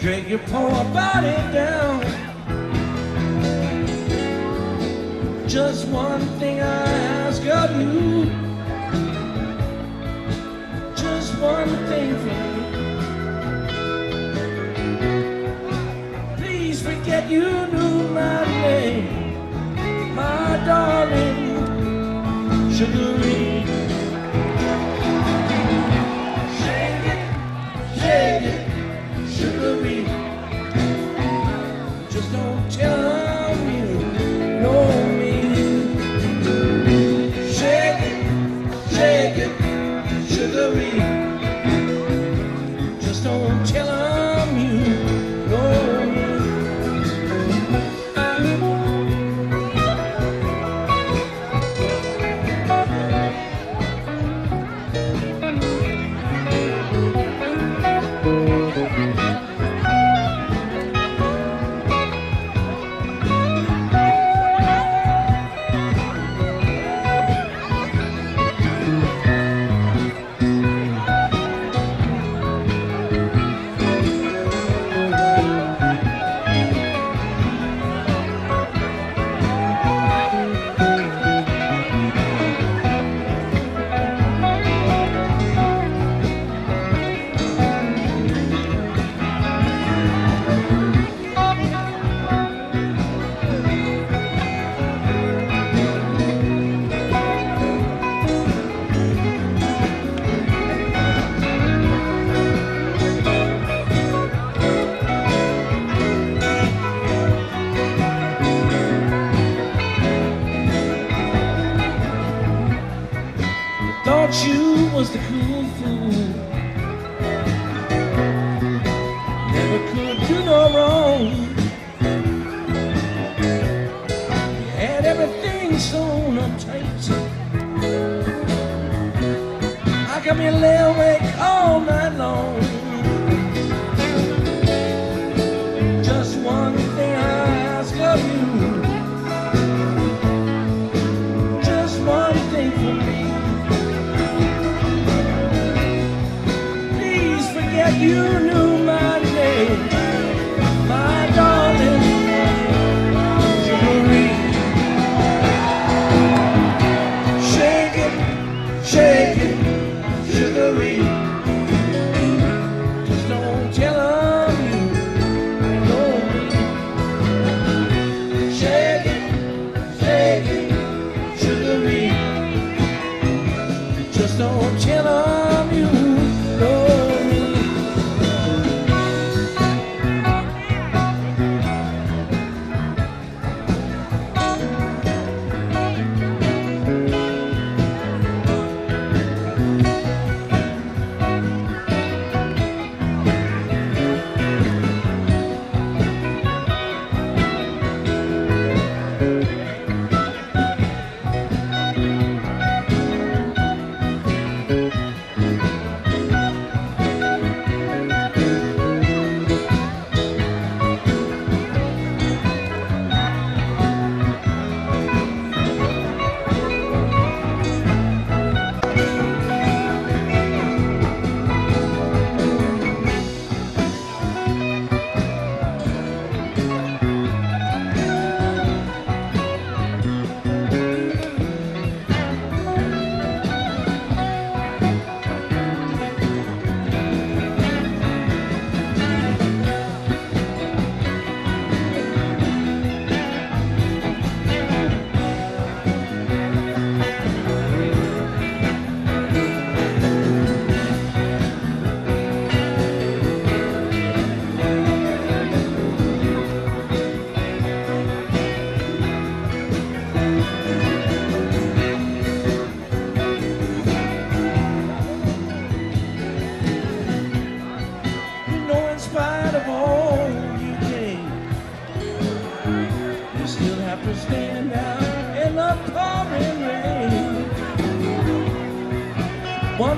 drag your poor body down. Just one thing I ask of you. Just one thing from you. Please forget you knew my name, my darling, Sugaree. Thought you was the cool fool. Never could do no wrong. You had everything sewn up tight. I come here lay awake all night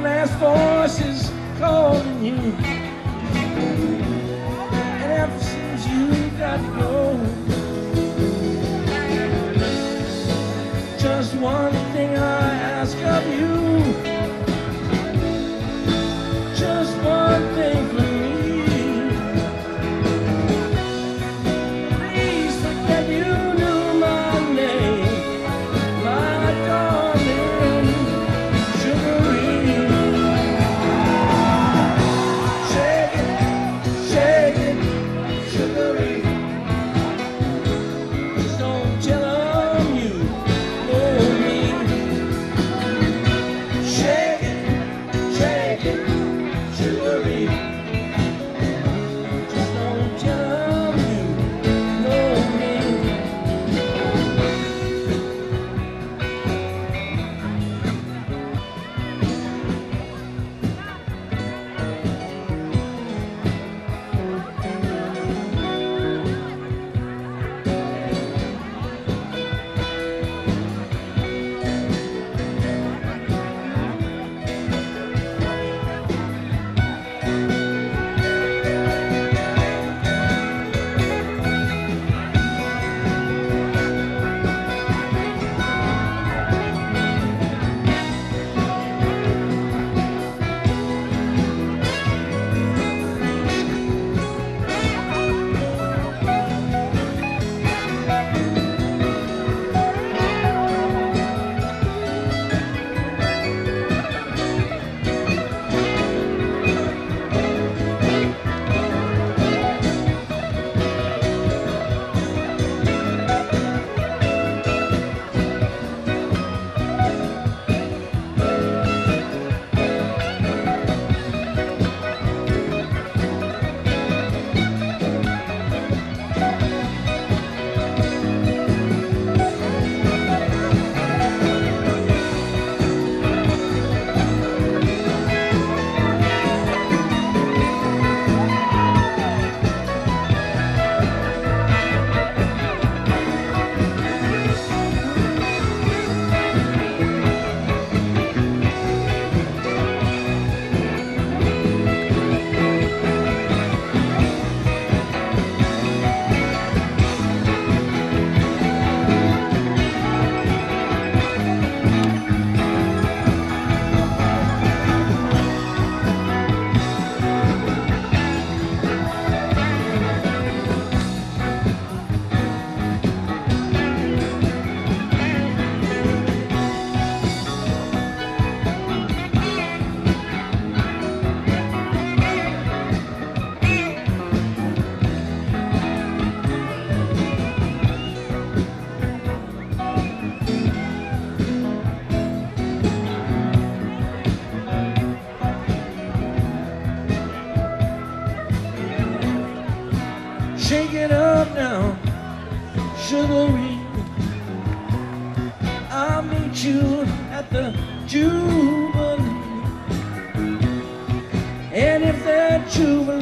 last voice is calling you. And ever since you got to go, just one thing I ask of you. the jubilee. And if that jubilee